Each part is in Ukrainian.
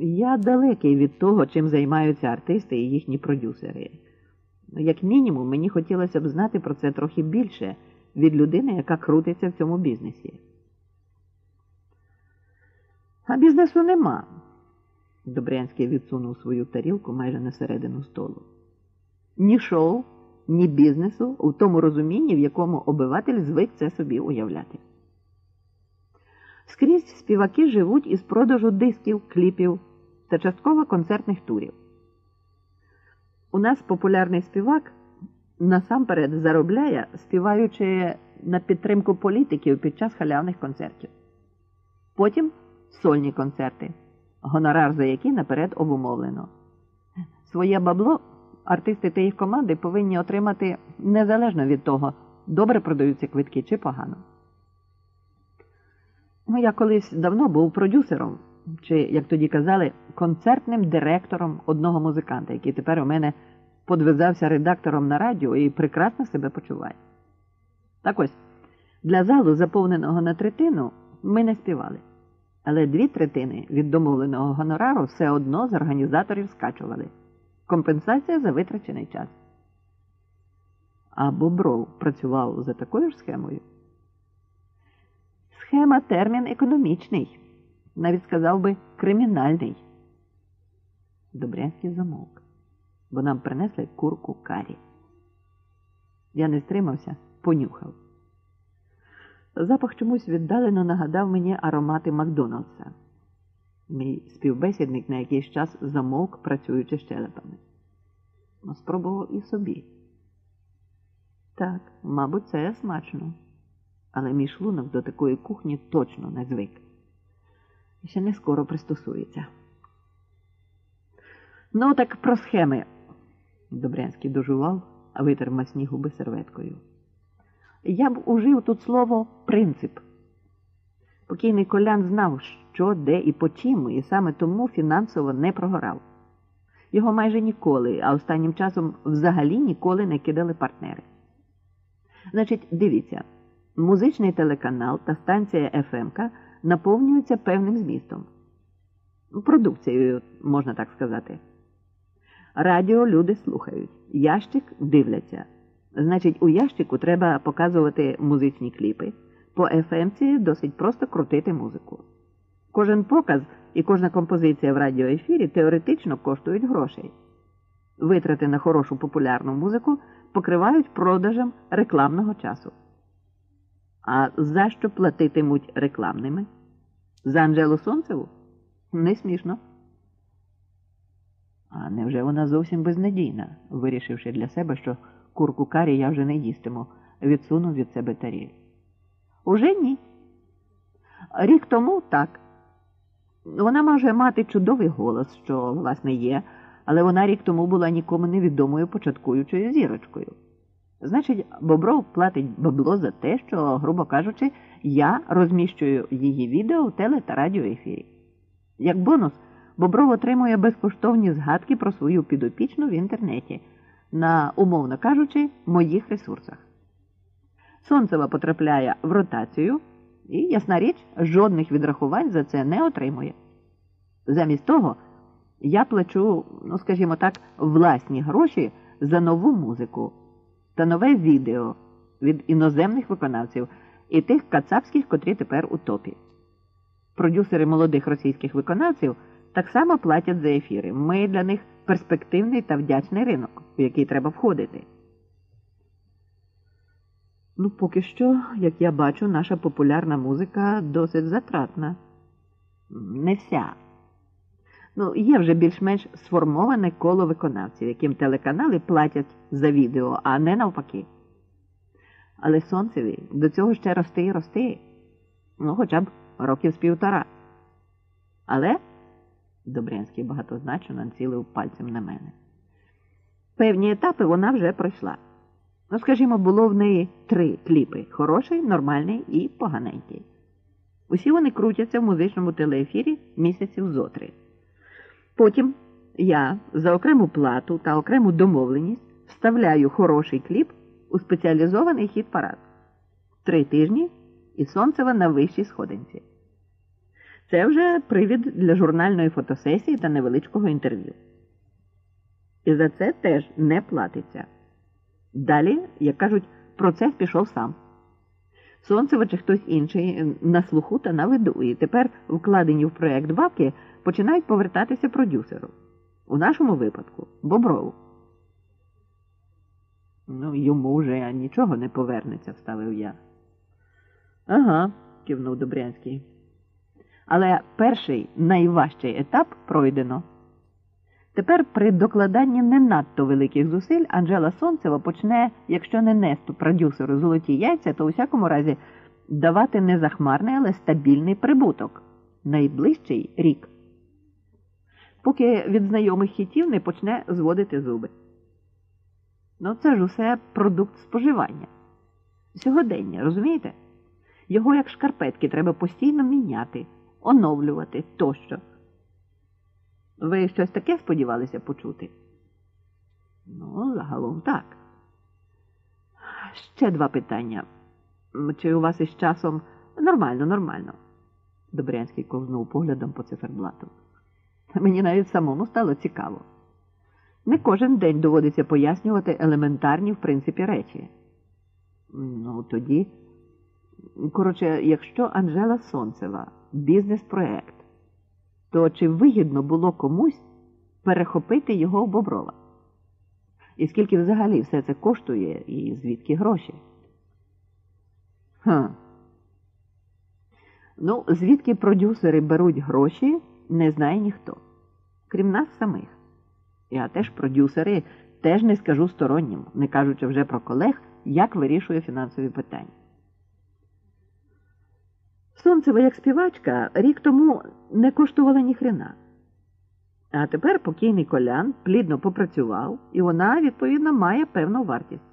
Я далекий від того, чим займаються артисти і їхні продюсери. Як мінімум, мені хотілося б знати про це трохи більше від людини, яка крутиться в цьому бізнесі. А бізнесу нема. Добрянський відсунув свою тарілку майже на середину столу. Ні шоу, ні бізнесу у тому розумінні, в якому обиватель звик це собі уявляти. Скрізь співаки живуть із продажу дисків, кліпів та частково концертних турів. У нас популярний співак насамперед заробляє, співаючи на підтримку політиків під час халявних концертів. Потім сольні концерти, гонорар за які наперед обумовлено. Своє бабло артисти та їх команди повинні отримати незалежно від того, добре продаються квитки чи погано. Ну, я колись давно був продюсером, чи, як тоді казали, концертним директором одного музиканта, який тепер у мене подвизався редактором на радіо і прекрасно себе почуває. Так ось, для залу, заповненого на третину, ми не співали. Але дві третини від домовленого гонорару все одно з організаторів скачували. Компенсація за витрачений час. А Бобров працював за такою ж схемою. Схема термін економічний, навіть сказав би кримінальний. Добрянський замовк, бо нам принесли курку карі. Я не стримався, понюхав. Запах чомусь віддалено нагадав мені аромати Макдоналдса. Мій співбесідник на якийсь час замовк, працюючи щелепами. Спробував і собі. Так, мабуть, це смачно але мій шлунок до такої кухні точно не звик. І ще не скоро пристосується. Ну, так про схеми. Добрянський дожував, а витер масні губи серветкою. Я б ужив тут слово принцип. Покійний колян знав, що, де і по чим, і саме тому фінансово не прогорав. Його майже ніколи, а останнім часом взагалі ніколи не кидали партнери. Значить, дивіться. Музичний телеканал та станція ФМК наповнюються певним змістом. Продукцією, можна так сказати. Радіо люди слухають, ящик дивляться. Значить, у ящику треба показувати музичні кліпи. По ФМці досить просто крутити музику. Кожен показ і кожна композиція в радіоефірі теоретично коштують грошей. Витрати на хорошу популярну музику покривають продажем рекламного часу. А за що платитимуть рекламними? За Анжелу Сонцеву? Не смішно. А невже вона зовсім безнадійна, вирішивши для себе, що курку карі я вже не їстиму, відсунув від себе таріль. Уже ні. Рік тому так. Вона може мати чудовий голос, що, власне, є, але вона рік тому була нікому невідомою початкуючою зірочкою. Значить, Бобров платить бабло за те, що, грубо кажучи, я розміщую її відео в теле та радіоефірі. Як бонус, Бобров отримує безкоштовні згадки про свою підопічну в інтернеті на, умовно кажучи, моїх ресурсах. Сонцева потрапляє в ротацію і, ясна річ, жодних відрахувань за це не отримує. Замість того, я плачу, ну скажімо так, власні гроші за нову музику та нове відео від іноземних виконавців і тих кацапських, котрі тепер у топі. Продюсери молодих російських виконавців так само платять за ефіри. Ми для них перспективний та вдячний ринок, в який треба входити. Ну, поки що, як я бачу, наша популярна музика досить затратна. Не вся. Ну, є вже більш-менш сформоване коло виконавців, яким телеканали платять за відео, а не навпаки. Але сонцеві до цього ще рости і рости, ну, хоча б років з півтора. Але Добрянський багатозначно націлив пальцем на мене. Певні етапи вона вже пройшла. Ну, скажімо, було в неї три кліпи хороший, нормальний і поганенький. Усі вони крутяться в музичному телеефірі місяців зотри. Потім я за окрему плату та окрему домовленість вставляю хороший кліп у спеціалізований хіт парад. Три тижні і сонцева на вищій сходинці. Це вже привід для журнальної фотосесії та невеличкого інтерв'ю. І за це теж не платиться. Далі, як кажуть, процес пішов сам. Сонцева чи хтось інший на слуху та на виду, і тепер вкладені в проєкт бабки починають повертатися продюсеру. У нашому випадку Боброву. Ну, йому вже нічого не повернеться, вставив я. Ага, кивнув Добрянський. Але перший найважчий етап пройдено. Тепер при докладанні не надто великих зусиль Анжела Сонцева почне, якщо не несту продюсеру золоті яйця, то у всякому разі давати не захмарний, але стабільний прибуток найближчий рік. Поки від знайомих хітів не почне зводити зуби. Ну, це ж усе продукт споживання. Сьогодення, розумієте? Його як шкарпетки треба постійно міняти, оновлювати тощо. Ви щось таке сподівалися почути? Ну, загалом так. Ще два питання. Чи у вас із часом нормально, нормально? Добрянський ковзнув поглядом по циферблату. Мені навіть самому стало цікаво. Не кожен день доводиться пояснювати елементарні, в принципі, речі. Ну, тоді, коротше, якщо Анжела Сонцева бізнес-проект, то чи вигідно було комусь перехопити його в Боброва? І скільки взагалі все це коштує, і звідки гроші? Хм. Ну, звідки продюсери беруть гроші, не знає ніхто, крім нас самих. Я теж продюсери теж не скажу стороннім, не кажучи вже про колег, як вирішує фінансові питання. Сонцева, як співачка, рік тому не коштувала ні хрена. А тепер покійний колян плідно попрацював, і вона, відповідно, має певну вартість.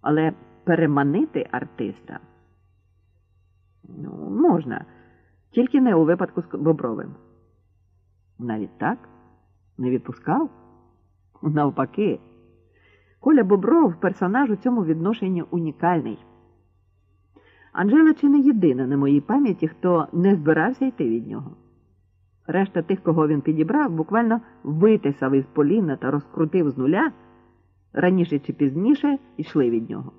Але переманити артиста ну, можна, тільки не у випадку з Бобровим. Навіть так не відпускав? Навпаки, Коля Бобров персонаж у цьому відношенні унікальний. Анжела чи не єдина на моїй пам'яті, хто не збирався йти від нього. Решта тих, кого він підібрав, буквально витисав із поліна та розкрутив з нуля, раніше чи пізніше йшли від нього.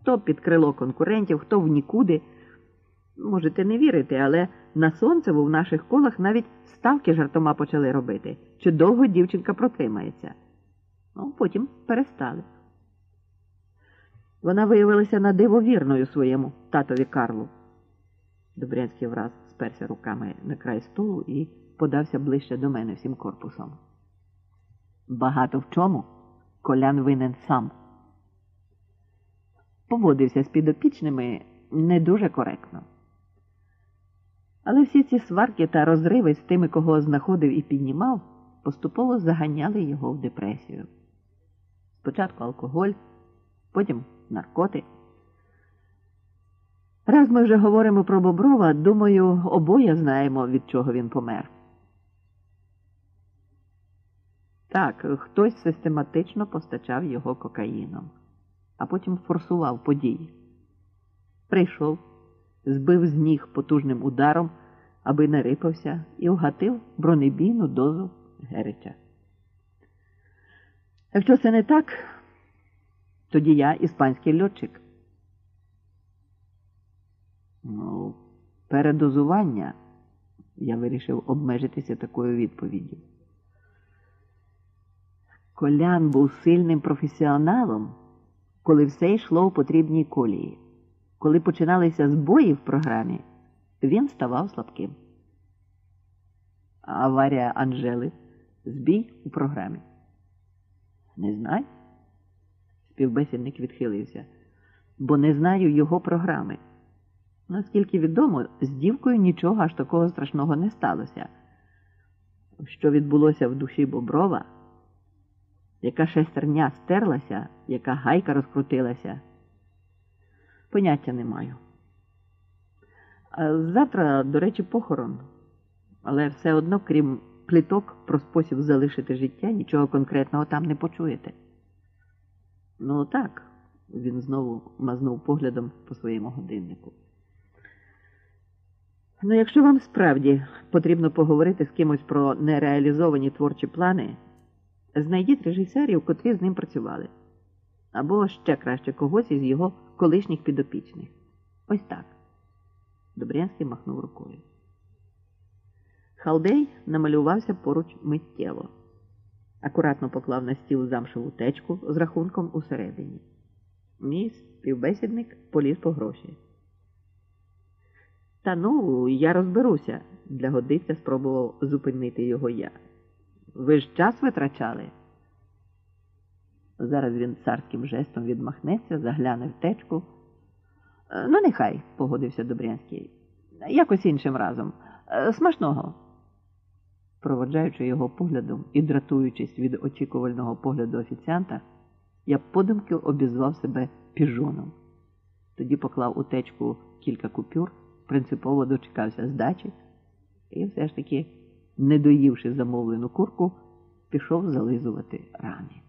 Хто під крило конкурентів, хто в нікуди. Можете не вірити, але на сонцеву в наших колах навіть ставки жартома почали робити, чи довго дівчинка протримається. Ну, потім перестали. Вона виявилася надивовірною своєму татові Карлу. Добрянський враз сперся руками на край столу і подався ближче до мене всім корпусом. Багато в чому колян винен сам. Поводився з підопічними не дуже коректно. Але всі ці сварки та розриви з тими, кого знаходив і піднімав, поступово заганяли його в депресію. Спочатку алкоголь, потім наркоти. Раз ми вже говоримо про Боброва, думаю, обоє знаємо, від чого він помер. Так, хтось систематично постачав його кокаїном, а потім форсував події. Прийшов збив з ніг потужним ударом, аби не рипався, і вгатив бронебійну дозу Герича. Якщо це не так, тоді я іспанський льотчик. Ну, передозування я вирішив обмежитися такою відповіддю. Колян був сильним професіоналом, коли все йшло у потрібній колії. Коли починалися збої в програмі, він ставав слабким. Аварія Анжели збій у програмі. Не знаю. Співбесідник відхилився, бо не знаю його програми. Наскільки відомо, з дівкою нічого аж такого страшного не сталося. Що відбулося в душі Боброва, яка шестерня стерлася, яка гайка розкрутилася. Поняття не маю. Завтра, до речі, похорон, але все одно, крім пліток про спосіб залишити життя, нічого конкретного там не почуєте. Ну, так, він знову мазнув поглядом по своєму годиннику. Ну, якщо вам справді потрібно поговорити з кимось про нереалізовані творчі плани, знайдіть режисерів, котрі з ним працювали, або ще краще когось із його колишніх підопічних. Ось так. Добрянський махнув рукою. Халдей намалювався поруч миттєво, акуратно поклав на стіл замшеву течку з рахунком усередині. Мій співбесідник поліз по гроші. Та ну, я розберуся, для годиця спробував зупинити його я. Ви ж час витрачали. Зараз він царським жестом відмахнеться, загляне в течку. «Е, Ну, нехай, погодився Добрянський. Якось іншим разом. Е, Смачного. Проводжаючи його поглядом і дратуючись від очікувального погляду офіціанта, я подумки обізвав себе піжоном. Тоді поклав у течку кілька купюр, принципово дочекався здачі і все ж таки, не доївши замовлену курку, пішов зализувати рани.